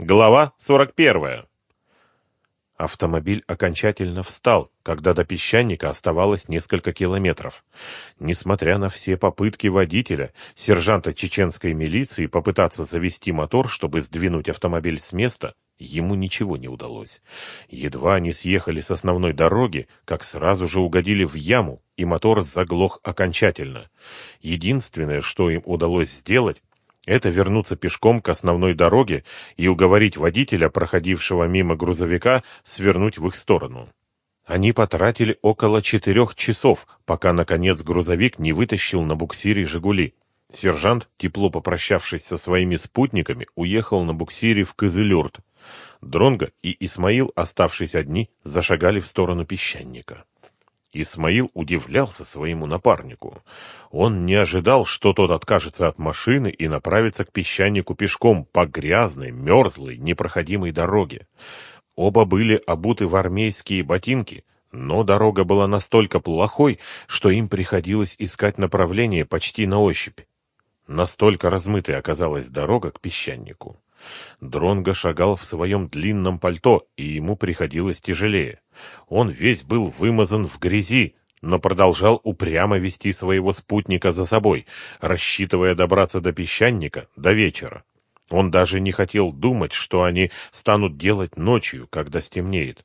Глава 41. Автомобиль окончательно встал, когда до песчаника оставалось несколько километров. Несмотря на все попытки водителя, сержанта чеченской милиции, попытаться завести мотор, чтобы сдвинуть автомобиль с места, ему ничего не удалось. Едва они съехали с основной дороги, как сразу же угодили в яму, и мотор заглох окончательно. Единственное, что им удалось сделать, это вернуться пешком к основной дороге и уговорить водителя, проходившего мимо грузовика, свернуть в их сторону. Они потратили около четырех часов, пока, наконец, грузовик не вытащил на буксире «Жигули». Сержант, тепло попрощавшись со своими спутниками, уехал на буксире в Кызылюрт. Дронго и Исмаил, оставшись одни, зашагали в сторону песчаника. Исмаил удивлялся своему напарнику. Он не ожидал, что тот откажется от машины и направится к песчанику пешком по грязной, мерзлой, непроходимой дороге. Оба были обуты в армейские ботинки, но дорога была настолько плохой, что им приходилось искать направление почти на ощупь. Настолько размытой оказалась дорога к песчанику. Дронго шагал в своем длинном пальто, и ему приходилось тяжелее. Он весь был вымазан в грязи, но продолжал упрямо вести своего спутника за собой, рассчитывая добраться до песчаника до вечера. Он даже не хотел думать, что они станут делать ночью, когда стемнеет.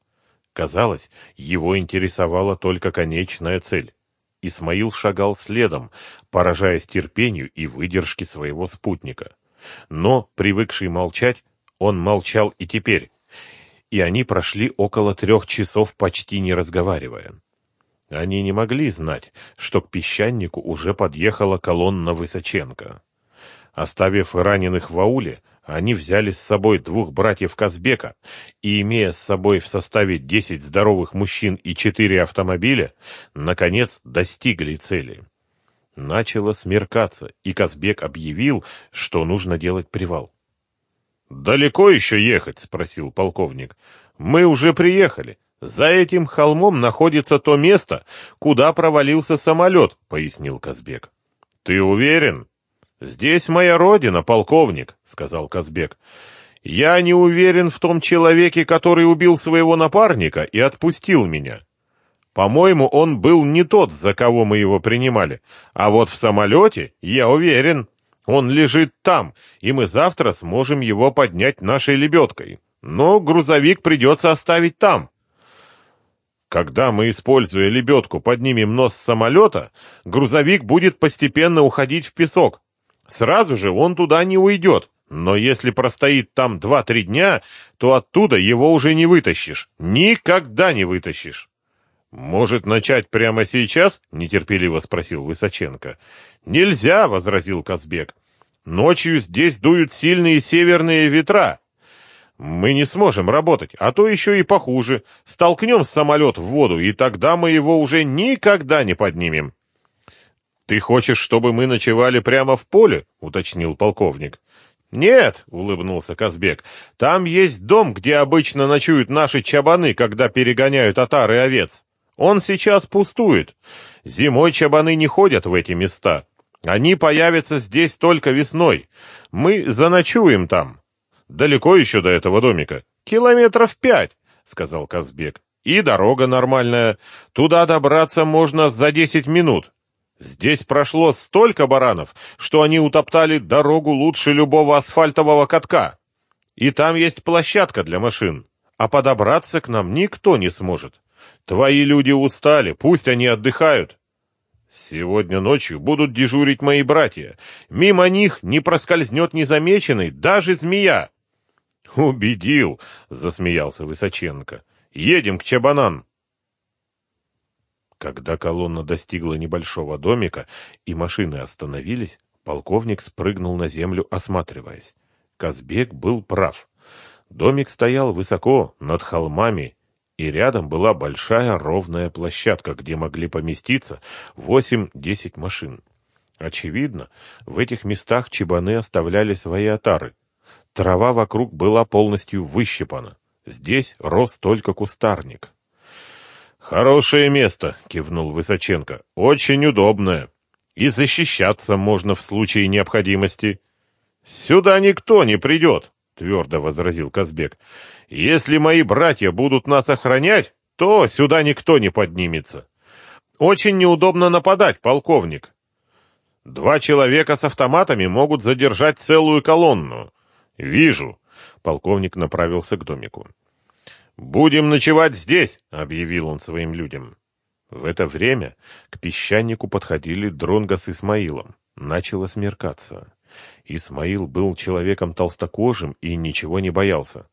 Казалось, его интересовала только конечная цель. Исмаил шагал следом, поражаясь терпению и выдержке своего спутника. Но, привыкший молчать, он молчал и теперь, и они прошли около трех часов, почти не разговаривая. Они не могли знать, что к песчанику уже подъехала колонна Высоченко. Оставив раненых в ауле, они взяли с собой двух братьев Казбека и, имея с собой в составе десять здоровых мужчин и четыре автомобиля, наконец достигли цели. Начало смеркаться, и Казбек объявил, что нужно делать привал. «Далеко еще ехать?» — спросил полковник. «Мы уже приехали. За этим холмом находится то место, куда провалился самолет», — пояснил Казбек. «Ты уверен?» «Здесь моя родина, полковник», — сказал Казбек. «Я не уверен в том человеке, который убил своего напарника и отпустил меня. По-моему, он был не тот, за кого мы его принимали. А вот в самолете я уверен». Он лежит там, и мы завтра сможем его поднять нашей лебедкой. Но грузовик придется оставить там. Когда мы, используя лебедку, поднимем нос самолета, грузовик будет постепенно уходить в песок. Сразу же он туда не уйдет. Но если простоит там два-три дня, то оттуда его уже не вытащишь. Никогда не вытащишь. «Может, начать прямо сейчас?» — нетерпеливо спросил Высоченко. «Нельзя!» — возразил Казбек. «Ночью здесь дуют сильные северные ветра. Мы не сможем работать, а то еще и похуже. Столкнем самолет в воду, и тогда мы его уже никогда не поднимем». «Ты хочешь, чтобы мы ночевали прямо в поле?» — уточнил полковник. «Нет», — улыбнулся Казбек, — «там есть дом, где обычно ночуют наши чабаны, когда перегоняют отары овец». Он сейчас пустует. Зимой чабаны не ходят в эти места. Они появятся здесь только весной. Мы заночуем там. Далеко еще до этого домика? Километров пять, сказал Казбек. И дорога нормальная. Туда добраться можно за десять минут. Здесь прошло столько баранов, что они утоптали дорогу лучше любого асфальтового катка. И там есть площадка для машин. А подобраться к нам никто не сможет. Твои люди устали, пусть они отдыхают. Сегодня ночью будут дежурить мои братья. Мимо них не проскользнет незамеченный даже змея. Убедил, засмеялся Высоченко. Едем к Чабанан. Когда колонна достигла небольшого домика и машины остановились, полковник спрыгнул на землю, осматриваясь. Казбек был прав. Домик стоял высоко, над холмами, и рядом была большая ровная площадка, где могли поместиться 8-10 машин. Очевидно, в этих местах чебаны оставляли свои отары. Трава вокруг была полностью выщипана. Здесь рос только кустарник. «Хорошее место», — кивнул Высоченко. «Очень удобное. И защищаться можно в случае необходимости. Сюда никто не придет. — твердо возразил Казбек. «Если мои братья будут нас охранять, то сюда никто не поднимется. Очень неудобно нападать, полковник. Два человека с автоматами могут задержать целую колонну. Вижу». Полковник направился к домику. «Будем ночевать здесь», — объявил он своим людям. В это время к песчанику подходили Дронго с Исмаилом. Начало смеркаться. Исмаил был человеком толстокожим и ничего не боялся.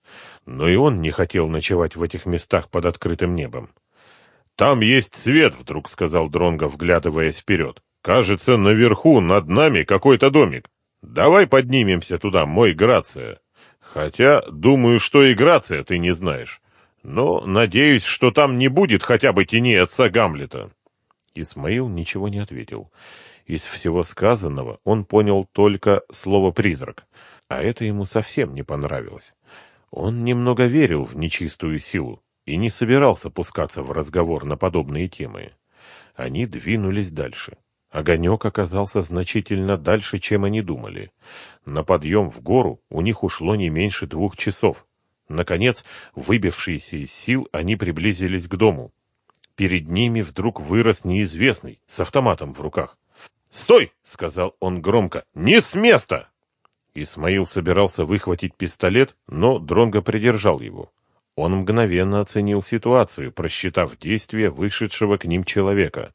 Но и он не хотел ночевать в этих местах под открытым небом. «Там есть свет», — вдруг сказал Дронго, вглядываясь вперед. «Кажется, наверху, над нами, какой-то домик. Давай поднимемся туда, мой Грация. Хотя, думаю, что и Грация ты не знаешь. Но надеюсь, что там не будет хотя бы тени отца Гамлета». Исмаил ничего не ответил. Из всего сказанного он понял только слово «призрак», а это ему совсем не понравилось. Он немного верил в нечистую силу и не собирался пускаться в разговор на подобные темы. Они двинулись дальше. Огонек оказался значительно дальше, чем они думали. На подъем в гору у них ушло не меньше двух часов. Наконец, выбившиеся из сил, они приблизились к дому. Перед ними вдруг вырос неизвестный, с автоматом в руках. «Стой!» — сказал он громко. «Не с места!» Исмаил собирался выхватить пистолет, но Дронго придержал его. Он мгновенно оценил ситуацию, просчитав действия вышедшего к ним человека.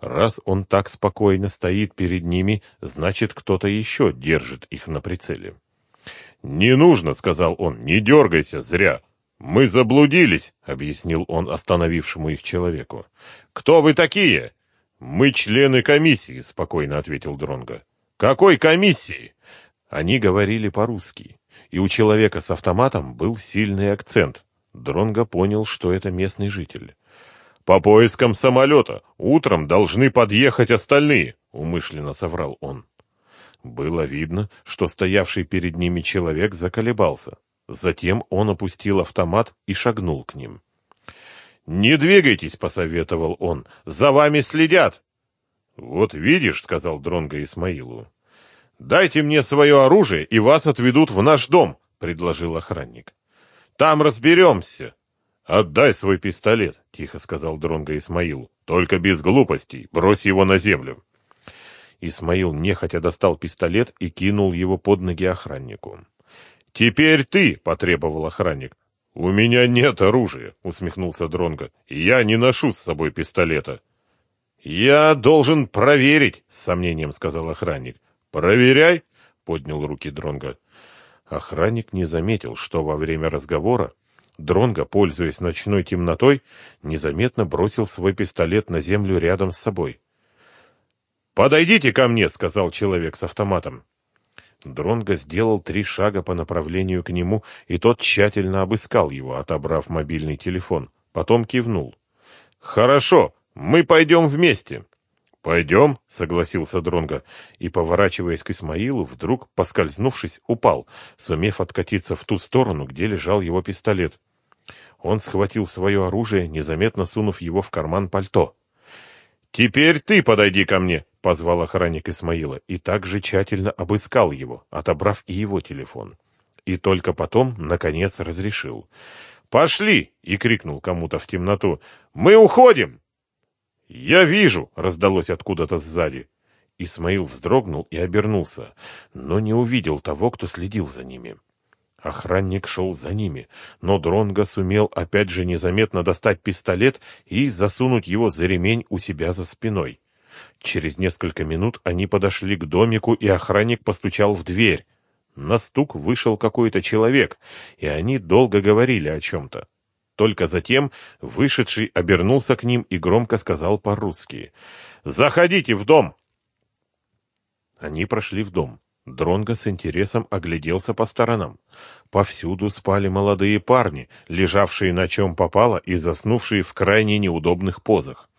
Раз он так спокойно стоит перед ними, значит, кто-то еще держит их на прицеле. «Не нужно», — сказал он, — «не дергайся, зря». «Мы заблудились», — объяснил он остановившему их человеку. «Кто вы такие?» Мы члены комиссии, спокойно ответил Дронга. Какой комиссии? Они говорили по-русски, и у человека с автоматом был сильный акцент. Дронга понял, что это местный житель. По поискам самолета. Утром должны подъехать остальные, умышленно соврал он. Было видно, что стоявший перед ними человек заколебался. Затем он опустил автомат и шагнул к ним. «Не двигайтесь», — посоветовал он, — «за вами следят». «Вот видишь», — сказал Дронго Исмаилу. «Дайте мне свое оружие, и вас отведут в наш дом», — предложил охранник. «Там разберемся». «Отдай свой пистолет», — тихо сказал Дронго Исмаилу. «Только без глупостей, брось его на землю». Исмаил нехотя достал пистолет и кинул его под ноги охраннику. «Теперь ты!» — потребовал охранник. «У меня нет оружия», — усмехнулся Дронго. «Я не ношу с собой пистолета». «Я должен проверить», — с сомнением сказал охранник. «Проверяй», — поднял руки Дронго. Охранник не заметил, что во время разговора Дронго, пользуясь ночной темнотой, незаметно бросил свой пистолет на землю рядом с собой. «Подойдите ко мне», — сказал человек с автоматом. Дронго сделал три шага по направлению к нему, и тот тщательно обыскал его, отобрав мобильный телефон. Потом кивнул. «Хорошо, мы пойдем вместе». «Пойдем», — согласился Дронго, и, поворачиваясь к Исмаилу, вдруг, поскользнувшись, упал, сумев откатиться в ту сторону, где лежал его пистолет. Он схватил свое оружие, незаметно сунув его в карман пальто. «Теперь ты подойди ко мне», — позвал охранник Исмаила, и также тщательно обыскал его, отобрав и его телефон. И только потом, наконец, разрешил. «Пошли!» — и крикнул кому-то в темноту. «Мы уходим!» «Я вижу!» — раздалось откуда-то сзади. Исмаил вздрогнул и обернулся, но не увидел того, кто следил за ними. Охранник шел за ними, но Дронго сумел опять же незаметно достать пистолет и засунуть его за ремень у себя за спиной. Через несколько минут они подошли к домику, и охранник постучал в дверь. На стук вышел какой-то человек, и они долго говорили о чем-то. Только затем вышедший обернулся к ним и громко сказал по-русски «Заходите в дом!» Они прошли в дом. Дронго с интересом огляделся по сторонам. Повсюду спали молодые парни, лежавшие на чем попало и заснувшие в крайне неудобных позах.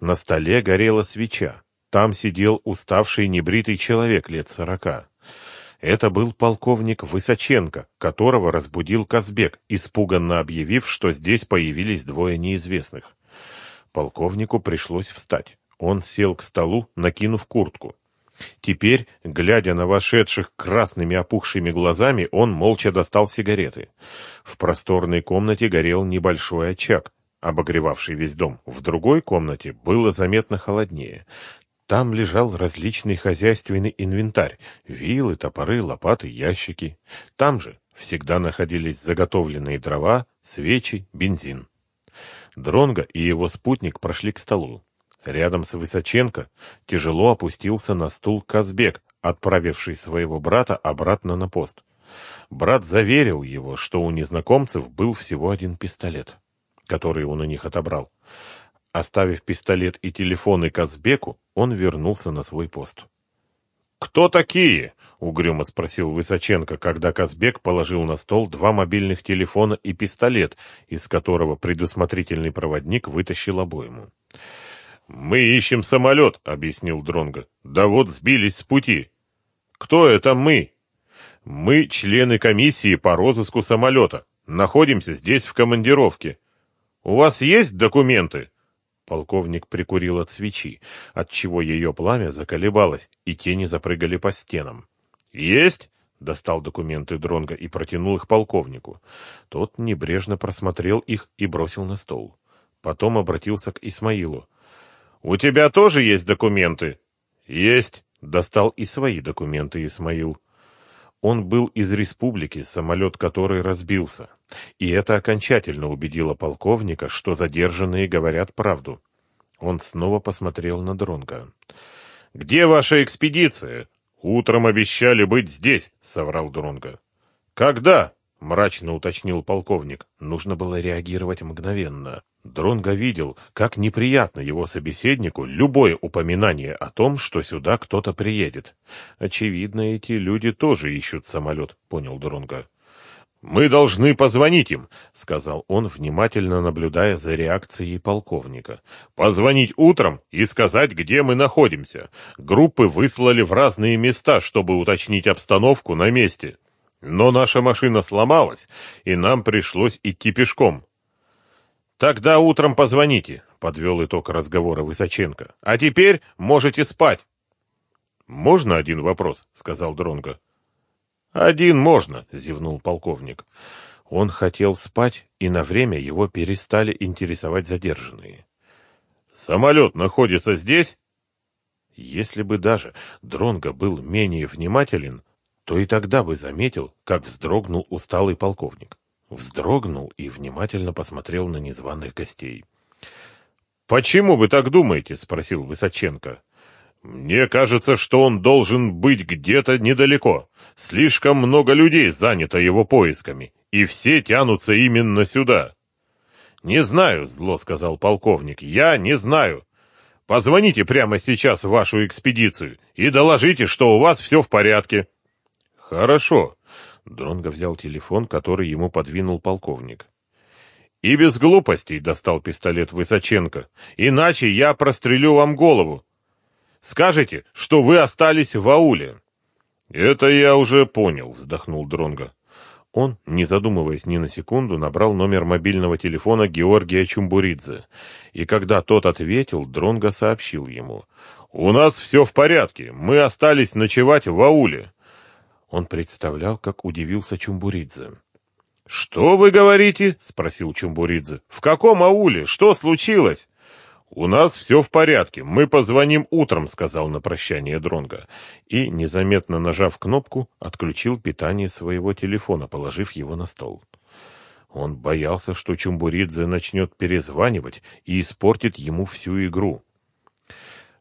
На столе горела свеча. Там сидел уставший небритый человек лет сорока. Это был полковник Высоченко, которого разбудил Казбек, испуганно объявив, что здесь появились двое неизвестных. Полковнику пришлось встать. Он сел к столу, накинув куртку. Теперь, глядя на вошедших красными опухшими глазами, он молча достал сигареты. В просторной комнате горел небольшой очаг, обогревавший весь дом. В другой комнате было заметно холоднее. Там лежал различный хозяйственный инвентарь — вилы, топоры, лопаты, ящики. Там же всегда находились заготовленные дрова, свечи, бензин. Дронго и его спутник прошли к столу. Рядом с Высоченко тяжело опустился на стул Казбек, отправивший своего брата обратно на пост. Брат заверил его, что у незнакомцев был всего один пистолет, который он у них отобрал. Оставив пистолет и телефоны Казбеку, он вернулся на свой пост. «Кто такие?» — угрюмо спросил Высоченко, когда Казбек положил на стол два мобильных телефона и пистолет, из которого предусмотрительный проводник вытащил обойму. «Мы ищем самолет», — объяснил Дронго. «Да вот сбились с пути». «Кто это мы?» «Мы члены комиссии по розыску самолета. Находимся здесь в командировке. У вас есть документы?» Полковник прикурил от свечи, отчего ее пламя заколебалось, и тени запрыгали по стенам. «Есть?» — достал документы Дронга и протянул их полковнику. Тот небрежно просмотрел их и бросил на стол. Потом обратился к Исмаилу. «У тебя тоже есть документы?» «Есть», — достал и свои документы Исмаил. Он был из республики, самолет которой разбился. И это окончательно убедило полковника, что задержанные говорят правду. Он снова посмотрел на Дронга. «Где ваша экспедиция?» «Утром обещали быть здесь», — соврал Дронга. «Когда?» — мрачно уточнил полковник. Нужно было реагировать мгновенно. Дронго видел, как неприятно его собеседнику любое упоминание о том, что сюда кто-то приедет. Очевидно, эти люди тоже ищут самолет, понял Дронго. «Мы должны позвонить им», — сказал он, внимательно наблюдая за реакцией полковника. «Позвонить утром и сказать, где мы находимся. Группы выслали в разные места, чтобы уточнить обстановку на месте. Но наша машина сломалась, и нам пришлось идти пешком. «Тогда утром позвоните», — подвел итог разговора Высоченко. «А теперь можете спать». «Можно один вопрос?» — сказал Дронго. «Один можно», — зевнул полковник. Он хотел спать, и на время его перестали интересовать задержанные. «Самолет находится здесь?» Если бы даже Дронго был менее внимателен, то и тогда бы заметил, как вздрогнул усталый полковник вздрогнул и внимательно посмотрел на незваных гостей. «Почему вы так думаете?» — спросил Высоченко. «Мне кажется, что он должен быть где-то недалеко. Слишком много людей занято его поисками, и все тянутся именно сюда». «Не знаю», — зло сказал полковник, — «я не знаю. Позвоните прямо сейчас в вашу экспедицию и доложите, что у вас все в порядке». «Хорошо», Дронго взял телефон, который ему подвинул полковник. «И без глупостей достал пистолет Высоченко, иначе я прострелю вам голову. Скажете, что вы остались в ауле». «Это я уже понял», — вздохнул Дронго. Он, не задумываясь ни на секунду, набрал номер мобильного телефона Георгия Чумбуридзе. И когда тот ответил, Дронго сообщил ему. «У нас все в порядке. Мы остались ночевать в ауле. Он представлял, как удивился Чумбуридзе. «Что вы говорите?» — спросил Чумбуридзе. «В каком ауле? Что случилось?» «У нас все в порядке. Мы позвоним утром», — сказал на прощание Дронга. И, незаметно нажав кнопку, отключил питание своего телефона, положив его на стол. Он боялся, что Чумбуридзе начнет перезванивать и испортит ему всю игру.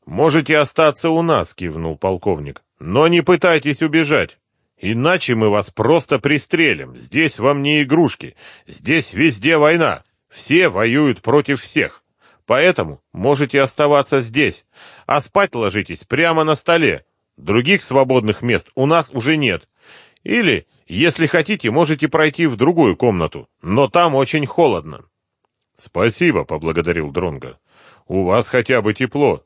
«Можете остаться у нас», — кивнул полковник. «Но не пытайтесь убежать. Иначе мы вас просто пристрелим. Здесь вам не игрушки. Здесь везде война. Все воюют против всех. Поэтому можете оставаться здесь. А спать ложитесь прямо на столе. Других свободных мест у нас уже нет. Или, если хотите, можете пройти в другую комнату. Но там очень холодно. Спасибо, поблагодарил Дронга. У вас хотя бы тепло.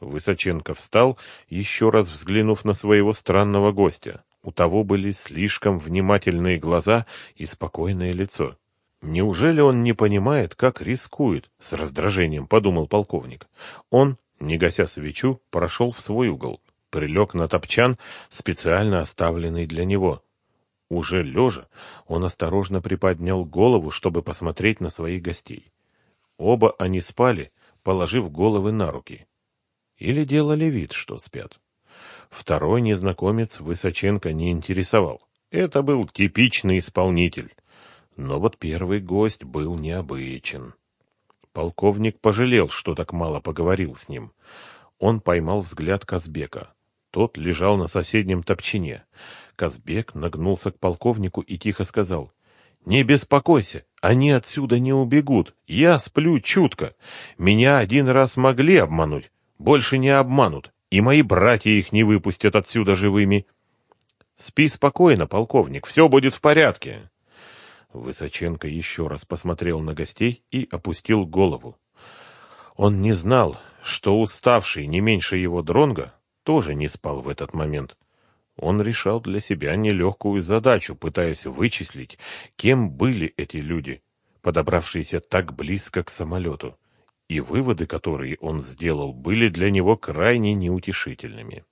Высоченко встал, еще раз взглянув на своего странного гостя. У того были слишком внимательные глаза и спокойное лицо. «Неужели он не понимает, как рискует?» — с раздражением подумал полковник. Он, не гася свечу, прошел в свой угол. прилег на топчан, специально оставленный для него. Уже лежа, он осторожно приподнял голову, чтобы посмотреть на своих гостей. Оба они спали, положив головы на руки. Или делали вид, что спят. Второй незнакомец Высоченко не интересовал. Это был типичный исполнитель. Но вот первый гость был необычен. Полковник пожалел, что так мало поговорил с ним. Он поймал взгляд Казбека. Тот лежал на соседнем топчине. Казбек нагнулся к полковнику и тихо сказал. «Не беспокойся, они отсюда не убегут. Я сплю чутко. Меня один раз могли обмануть, больше не обманут, и мои братья их не выпустят отсюда живыми». «Спи спокойно, полковник, все будет в порядке». Высоченко еще раз посмотрел на гостей и опустил голову. Он не знал, что уставший не меньше его дронга тоже не спал в этот момент. Он решал для себя нелегкую задачу, пытаясь вычислить, кем были эти люди, подобравшиеся так близко к самолету, и выводы, которые он сделал, были для него крайне неутешительными.